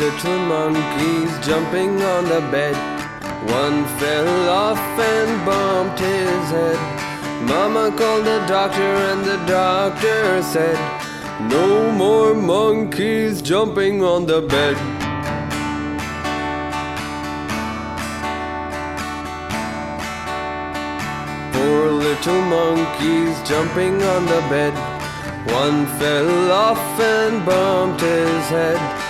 little monkeys jumping on the bed. One fell off and bumped his head. Mama called the doctor, and the doctor said, No more monkeys jumping on the bed. Four little monkeys jumping on the bed. One fell off and bumped his head.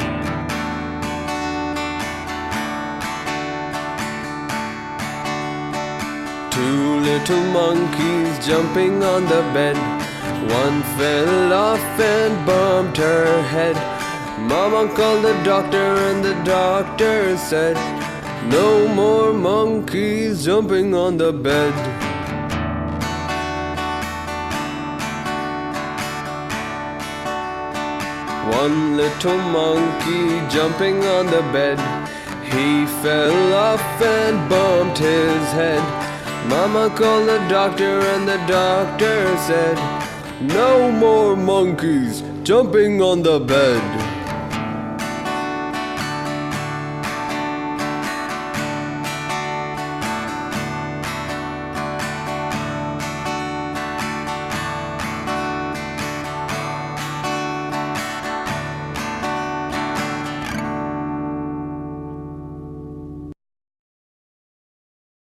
Two little monkeys jumping on the bed. One fell off and bumped her head. Mama called the doctor, and the doctor said, No more monkeys jumping on the bed. One little monkey jumping on the bed. He fell off and bumped his head. Mama called the doctor, and the doctor said, No more monkeys jumping on the bed.